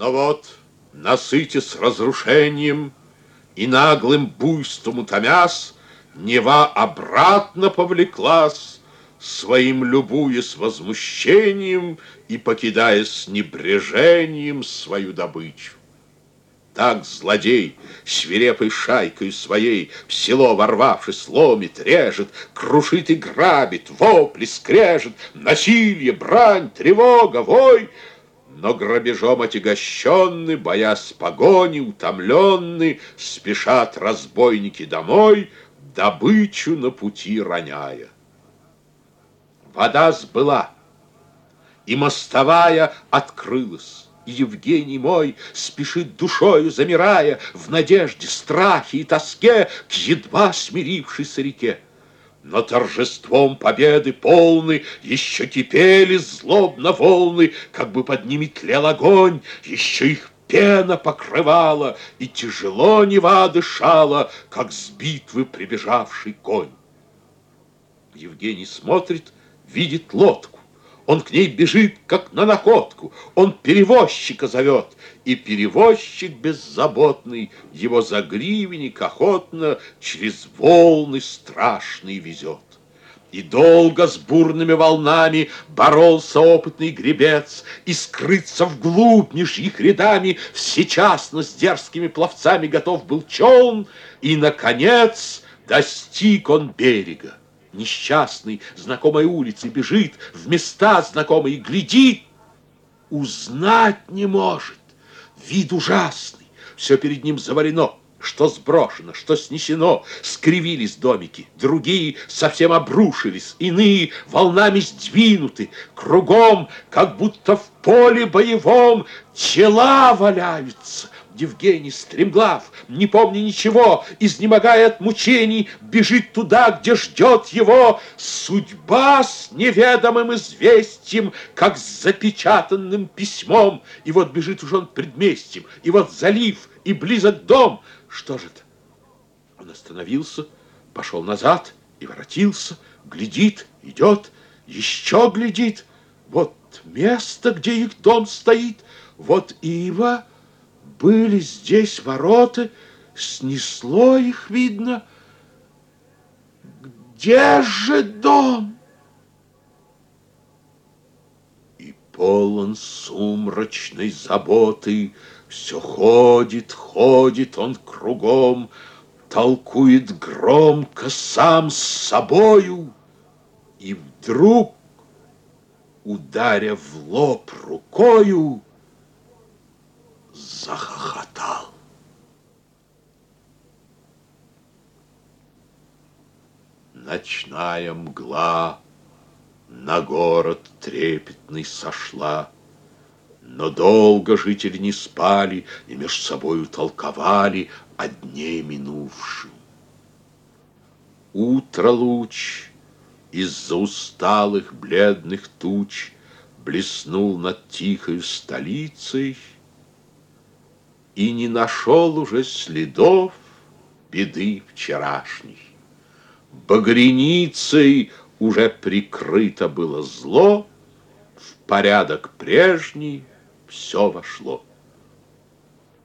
Но вот, насытясь разрушением и наглым буйством утомясь, Нева обратно повлеклась, своим любуясь возмущением и покидая с небрежением свою добычу. Так злодей, свирепой шайкой своей, В село ворвавшись, ломит, режет, Крушит и грабит, вопли, скрежет, Насилие, брань, тревога, вой. Но грабежом отягощенный, Боясь погони, утомленный, Спешат разбойники домой, Добычу на пути роняя. Вода сбыла, и мостовая открылась. Евгений мой спешит душою, замирая, В надежде, страхе и тоске К едва смирившейся реке. Но торжеством победы полны Еще кипели злобно волны, Как бы под ними тлел огонь, Еще их пена покрывала, И тяжело Нева дышала, Как с битвы прибежавший конь. Евгений смотрит, видит лодку. Он к ней бежит, как на находку. Он перевозчика зовет. И перевозчик беззаботный Его за гривенник охотно Через волны страшные везет. И долго с бурными волнами Боролся опытный гребец, И скрыться вглубь меж их рядами Всечасно с дерзкими пловцами Готов был челн, И, наконец, достиг он берега несчастный, знакомой улицы бежит, в места знакомые глядит, узнать не может. Вид ужасный, все перед ним заварено, что сброшено, что снесено, скривились домики, другие совсем обрушились, иные волнами сдвинуты, кругом, как будто в поле боевом, тела валяются, Евгений, стремглав, не помня ничего, изнемогая от мучений, бежит туда, где ждет его судьба с неведомым известием, как с запечатанным письмом. И вот бежит уж он предместьем, и вот залив, и близок дом. Что же это? Он остановился, пошел назад и воротился, глядит, идет, еще глядит. Вот место, где их дом стоит, вот ива, были здесь ворота, снесло их, видно. Где же дом? И полон сумрачной заботы, Все ходит, ходит он кругом, Толкует громко сам с собою, И вдруг, ударя в лоб рукою, захохотал. Ночная мгла на город трепетный сошла, Но долго жители не спали и меж собою толковали о дне минувшем. Утро луч из-за усталых бледных туч Блеснул над тихой столицей — и не нашел уже следов беды вчерашней. Багряницей уже прикрыто было зло, в порядок прежний все вошло.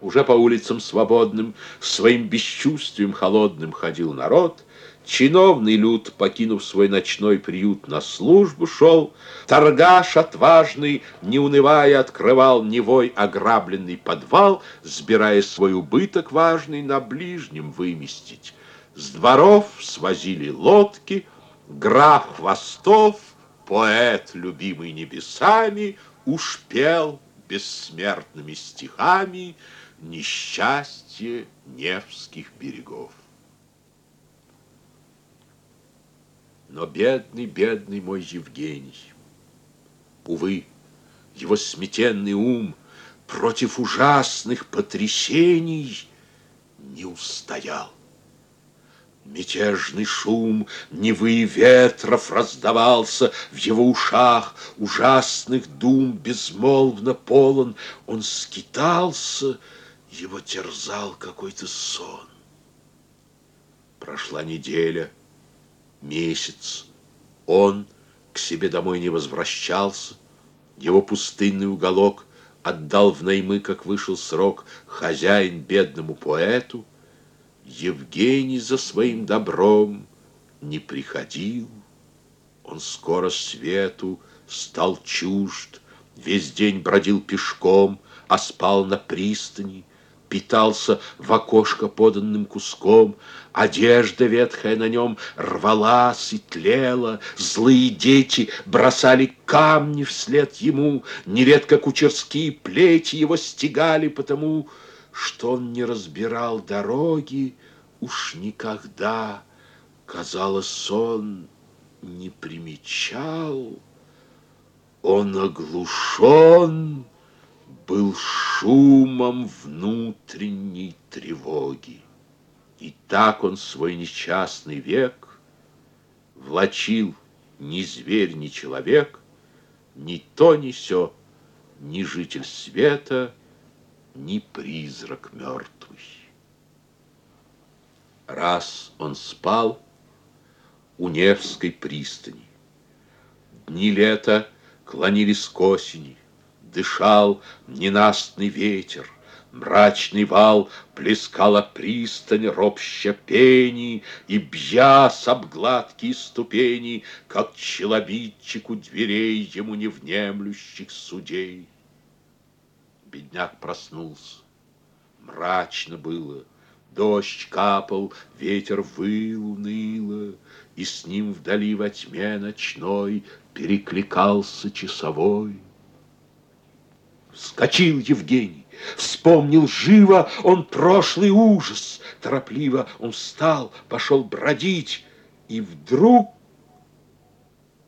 Уже по улицам свободным, своим бесчувствием холодным ходил народ, Чиновный люд, покинув свой ночной приют, на службу шел. Торгаш отважный, не унывая, открывал невой ограбленный подвал, Сбирая свой убыток важный на ближнем выместить. С дворов свозили лодки, граф Хвостов, поэт, любимый небесами, Уж пел бессмертными стихами Несчастье Невских берегов. Но бедный, бедный мой Евгений, увы, его сметенный ум против ужасных потрясений не устоял. Мятежный шум Невы ветров раздавался в его ушах, Ужасных дум безмолвно полон. Он скитался, его терзал какой-то сон. Прошла неделя — месяц. Он к себе домой не возвращался. Его пустынный уголок отдал в наймы, как вышел срок, хозяин бедному поэту, Евгений за своим добром не приходил. Он скоро свету стал чужд, весь день бродил пешком, а спал на пристани, питался в окошко поданным куском, одежда ветхая на нем рвалась и тлела, злые дети бросали камни вслед ему, нередко кучерские плети его стегали, потому что он не разбирал дороги, уж никогда, казалось, он не примечал, он оглушен, был шумом внутренней тревоги. И так он свой несчастный век влачил ни зверь, ни человек, ни то, ни сё, ни житель света, ни призрак мертвый. Раз он спал у Невской пристани. Дни лета клонились к осени, дышал ненастный ветер, Мрачный вал плескала пристань, ропща пени, И бья с обгладкие ступени, Как челобитчик у дверей Ему невнемлющих судей. Бедняк проснулся. Мрачно было, Дождь капал, ветер выл уныло, И с ним вдали во тьме ночной Перекликался часовой. Вскочил Евгений, вспомнил живо он прошлый ужас. Торопливо он встал, пошел бродить, и вдруг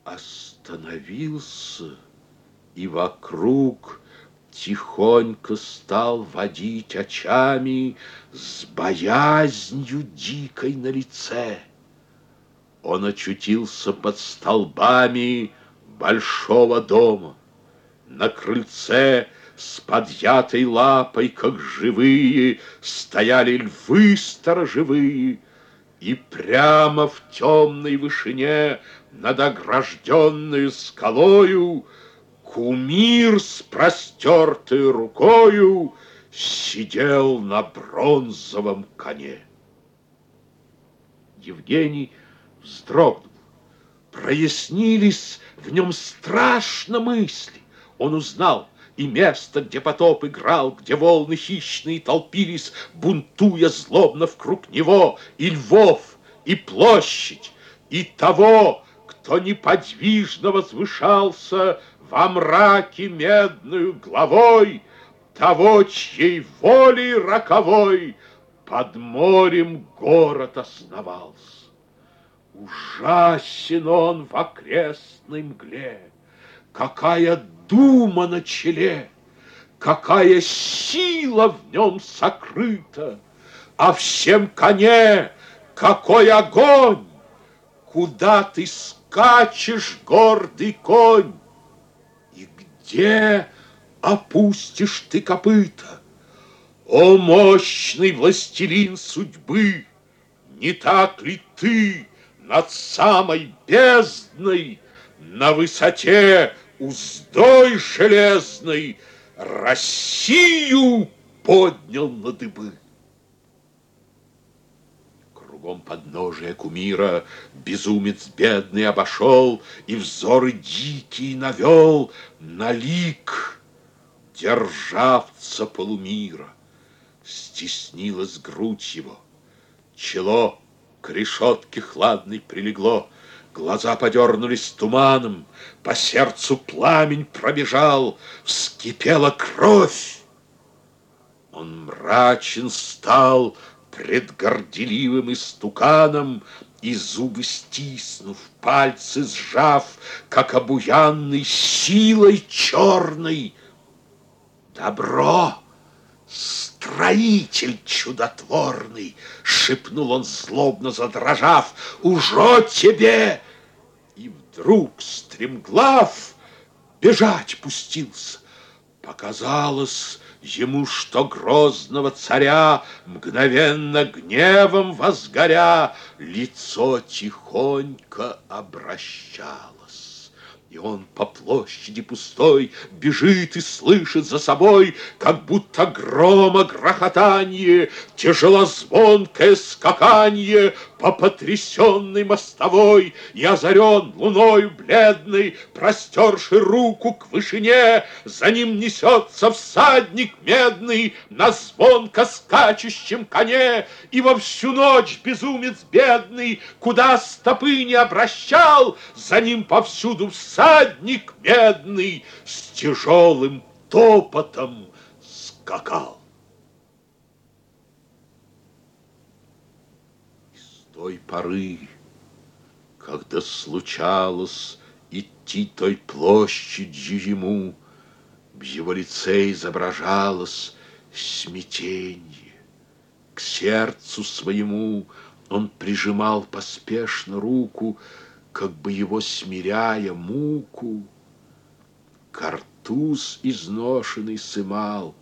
остановился, и вокруг тихонько стал водить очами с боязнью дикой на лице. Он очутился под столбами большого дома. На крыльце с подъятой лапой, как живые, Стояли львы сторожевые, И прямо в темной вышине Над огражденной скалою Кумир с простертой рукою Сидел на бронзовом коне. Евгений вздрогнул. Прояснились в нем страшно мысли. Он узнал и место, где потоп играл, где волны хищные толпились, бунтуя злобно вкруг него, и львов, и площадь, и того, кто неподвижно возвышался во мраке медную главой, того, чьей волей роковой под морем город основался. Ужасен он в окрестной мгле, Какая дума на челе, Какая сила в нем сокрыта, А всем коне какой огонь! Куда ты скачешь, гордый конь? И где опустишь ты копыта? О, мощный властелин судьбы, Не так ли ты над самой бездной, На высоте уздой железной Россию поднял на дыбы. Кругом подножия кумира Безумец бедный обошел И взоры дикие навел На лик державца полумира. Стеснилась грудь его, чело к решетке хладной прилегло, Глаза подернулись туманом, по сердцу пламень пробежал, вскипела кровь. Он мрачен стал пред горделивым истуканом, и зубы стиснув, пальцы сжав, как обуянный силой черной. Добро, строитель чудотворный, шепнул он злобно задрожав, уже тебе и вдруг стремглав бежать пустился. Показалось ему, что грозного царя, Мгновенно гневом возгоря, Лицо тихонько обращалось. И он по площади пустой бежит и слышит за собой, как будто грома грохотанье, тяжелозвонкое скаканье по потрясенной мостовой. И озарен луною бледной, простерши руку к вышине, за ним несется всадник медный на звонко скачущем коне, и во всю ночь безумец бедный, куда стопы не обращал, за ним повсюду всадник медный с тяжелым топотом скакал. Той поры, когда случалось идти той площадью ему, в его лице изображалось смятенье. К сердцу своему он прижимал поспешно руку, как бы его смиряя муку. Картуз изношенный сымал,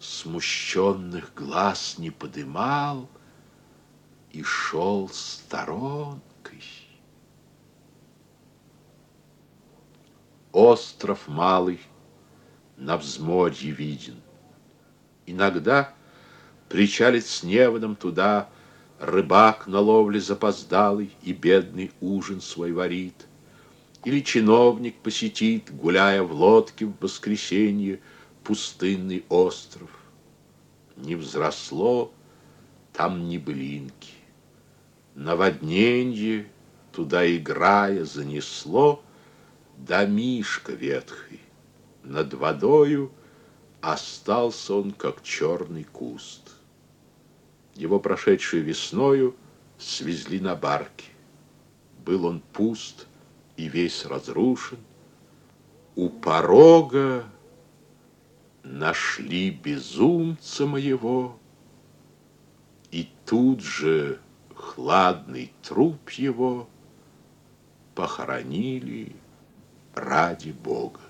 смущенных глаз не подымал — и шел сторонкой. Остров малый на взморье виден. Иногда причалит с неводом туда Рыбак на ловле запоздалый И бедный ужин свой варит. Или чиновник посетит, Гуляя в лодке в воскресенье, Пустынный остров. Не взросло там ни блинки. Наводненье, туда играя, занесло Домишко ветхий. Над водою остался он, как черный куст. Его прошедшей весною свезли на барке. Был он пуст и весь разрушен. У порога нашли безумца моего, и тут же хладный труп его похоронили ради Бога.